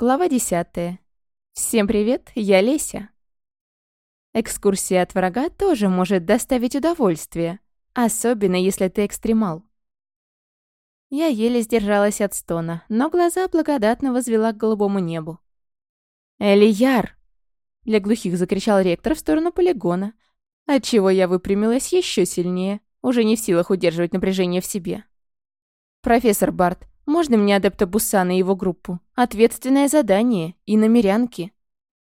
Глава 10. Всем привет, я Леся. Экскурсия от врага тоже может доставить удовольствие, особенно если ты экстремал. Я еле сдержалась от стона, но глаза благодатно возвела к голубому небу. «Элияр!» — для глухих закричал ректор в сторону полигона, отчего я выпрямилась еще сильнее, уже не в силах удерживать напряжение в себе. «Профессор Барт, можно мне адепта Бусана и его группу? Ответственное задание. И намерянки.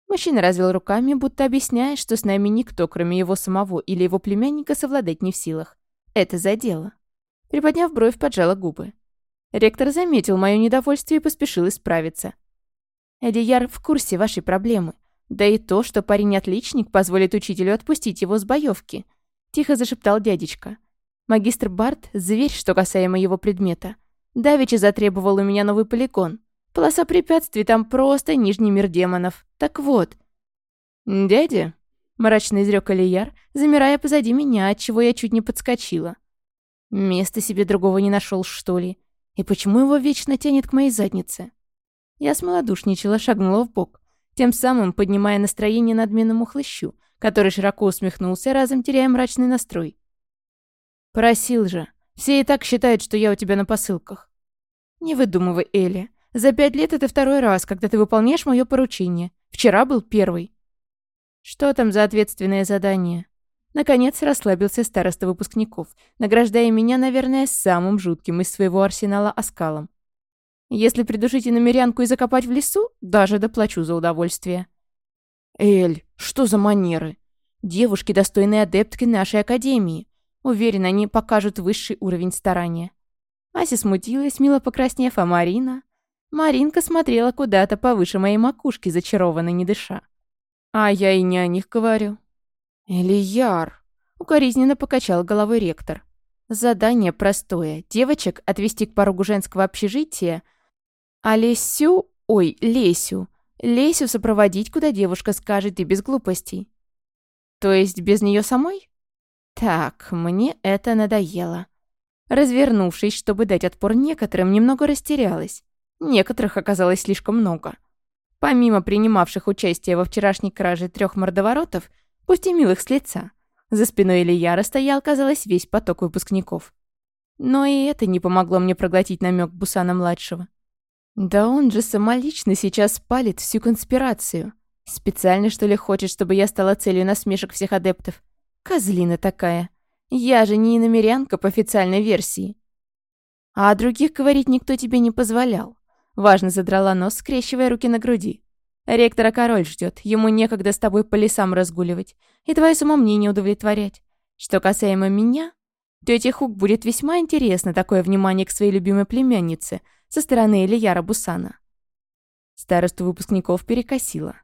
Мужчина развел руками, будто объясняя, что с нами никто, кроме его самого или его племянника, совладать не в силах. Это задело. Приподняв бровь, поджала губы. Ректор заметил мое недовольство и поспешил исправиться. «Элияр в курсе вашей проблемы. Да и то, что парень-отличник позволит учителю отпустить его с боевки», — тихо зашептал дядечка. «Магистр Барт — зверь, что касаемо его предмета. Давичи затребовал у меня новый поликон. Полоса препятствий там просто нижний мир демонов. Так вот. «Дядя?» – мрачно изрёк Алияр, замирая позади меня, от чего я чуть не подскочила. Места себе другого не нашел что ли? И почему его вечно тянет к моей заднице? Я смолодушничала, шагнула в бок, тем самым поднимая настроение надменному хлыщу, который широко усмехнулся, разом теряя мрачный настрой. «Просил же. Все и так считают, что я у тебя на посылках. «Не выдумывай, Элли. За пять лет это второй раз, когда ты выполняешь мое поручение. Вчера был первый». «Что там за ответственное задание?» Наконец расслабился староста выпускников, награждая меня, наверное, самым жутким из своего арсенала оскалом. «Если придушить иномерянку и закопать в лесу, даже доплачу за удовольствие». «Эль, что за манеры? Девушки, достойные адептки нашей академии. Уверен, они покажут высший уровень старания». Ася смутилась, мило покраснев, а Марина... Маринка смотрела куда-то повыше моей макушки, зачарованной не дыша. А я и не о них говорю. Элияр. Укоризненно покачал головой ректор. Задание простое. Девочек отвести к порогу женского общежития, а Лесю... Ой, Лесю. Лесю сопроводить, куда девушка скажет, и без глупостей. То есть без нее самой? Так, мне это надоело. Развернувшись, чтобы дать отпор некоторым, немного растерялась. Некоторых оказалось слишком много. Помимо принимавших участие во вчерашней краже трех мордоворотов, пусть и милых с лица, за спиной Ильяра стоял, казалось, весь поток выпускников. Но и это не помогло мне проглотить намек Бусана-младшего. Да он же самолично сейчас спалит всю конспирацию. Специально, что ли, хочет, чтобы я стала целью насмешек всех адептов? Козлина такая. Я же не иномерянка по официальной версии. А о других говорить никто тебе не позволял. Важно задрала нос, скрещивая руки на груди. Ректора король ждет, ему некогда с тобой по лесам разгуливать и твое самомнение удовлетворять. Что касаемо меня, тете Хук будет весьма интересно такое внимание к своей любимой племяннице со стороны Ильяра Бусана. Старосту выпускников перекосило.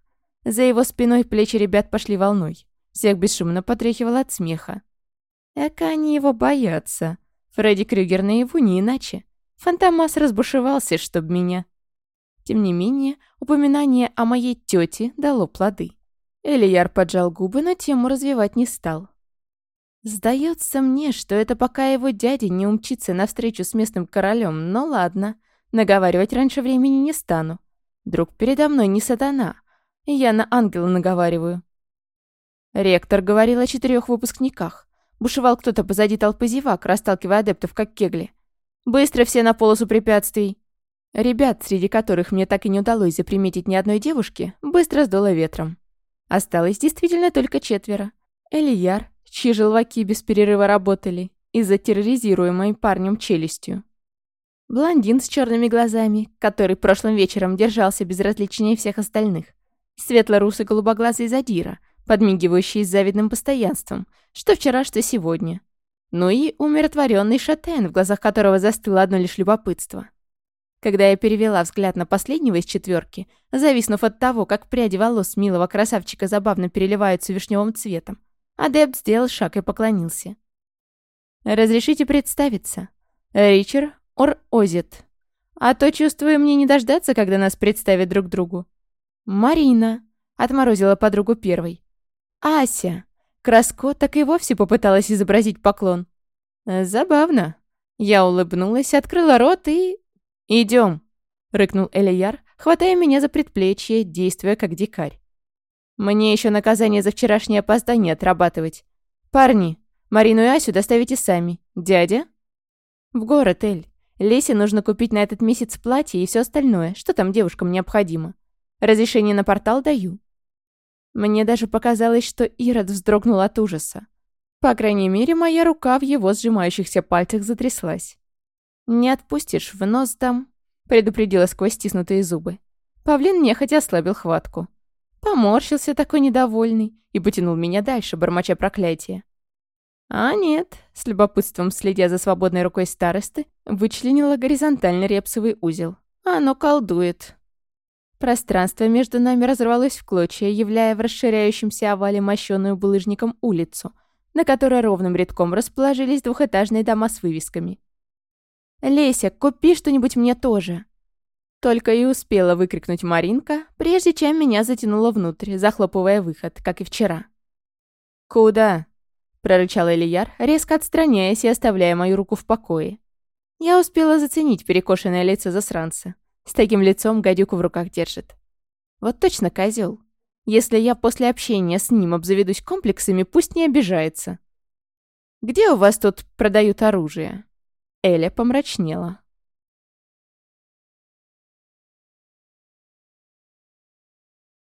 За его спиной плечи ребят пошли волной. Всех бесшумно потряхивало от смеха. Эка они его боятся. Фредди Крюгер наяву не иначе. Фантомас разбушевался, чтоб меня. Тем не менее, упоминание о моей тете дало плоды. Элияр поджал губы, но тему развивать не стал. Сдается мне, что это пока его дядя не умчится навстречу с местным королем, но ладно. Наговаривать раньше времени не стану. Друг передо мной не сатана. Я на ангела наговариваю. Ректор говорил о четырех выпускниках. Бушевал кто-то позади толпы зевак, расталкивая адептов, как кегли. «Быстро все на полосу препятствий!» Ребят, среди которых мне так и не удалось заприметить ни одной девушки, быстро сдуло ветром. Осталось действительно только четверо. Элияр, чьи желваки без перерыва работали, из-за терроризируемой парнем челюстью. Блондин с черными глазами, который прошлым вечером держался безразличнее всех остальных. Светло-русый голубоглазый задира, подмигивающий с завидным постоянством, что вчера, что сегодня. Ну и умиротворенный шатен, в глазах которого застыло одно лишь любопытство. Когда я перевела взгляд на последнего из четверки, зависнув от того, как пряди волос милого красавчика забавно переливаются вишневым цветом, адепт сделал шаг и поклонился. «Разрешите представиться. Ричард Ор Озет. А то, чувствую, мне не дождаться, когда нас представят друг другу». «Марина», — отморозила подругу первой. Ася!» Краско так и вовсе попыталась изобразить поклон. «Забавно». Я улыбнулась, открыла рот и... «Идем!» — рыкнул Элияр, хватая меня за предплечье, действуя как дикарь. «Мне еще наказание за вчерашнее опоздание отрабатывать. Парни, Марину и Асю доставите сами. Дядя?» «В город, Эль. Лесе нужно купить на этот месяц платье и все остальное, что там девушкам необходимо. Разрешение на портал даю. Мне даже показалось, что Ирод вздрогнул от ужаса. По крайней мере, моя рука в его сжимающихся пальцах затряслась. «Не отпустишь, в нос дам», — предупредила сквозь стиснутые зубы. Павлин нехотя ослабил хватку. Поморщился такой недовольный и потянул меня дальше, бормоча проклятие. А нет, с любопытством следя за свободной рукой старосты, вычленила горизонтально репсовый узел. Оно колдует. Пространство между нами разорвалось в клочья, являя в расширяющемся овале мощеную булыжником улицу, на которой ровным рядком расположились двухэтажные дома с вывесками. «Леся, купи что-нибудь мне тоже!» Только и успела выкрикнуть Маринка, прежде чем меня затянуло внутрь, захлопывая выход, как и вчера. «Куда?» — прорычал Элияр, резко отстраняясь и оставляя мою руку в покое. Я успела заценить перекошенное лицо засранца — с таким лицом гадюку в руках держит. Вот точно козел. Если я после общения с ним обзаведусь комплексами, пусть не обижается. «Где у вас тут продают оружие?» Эля помрачнела.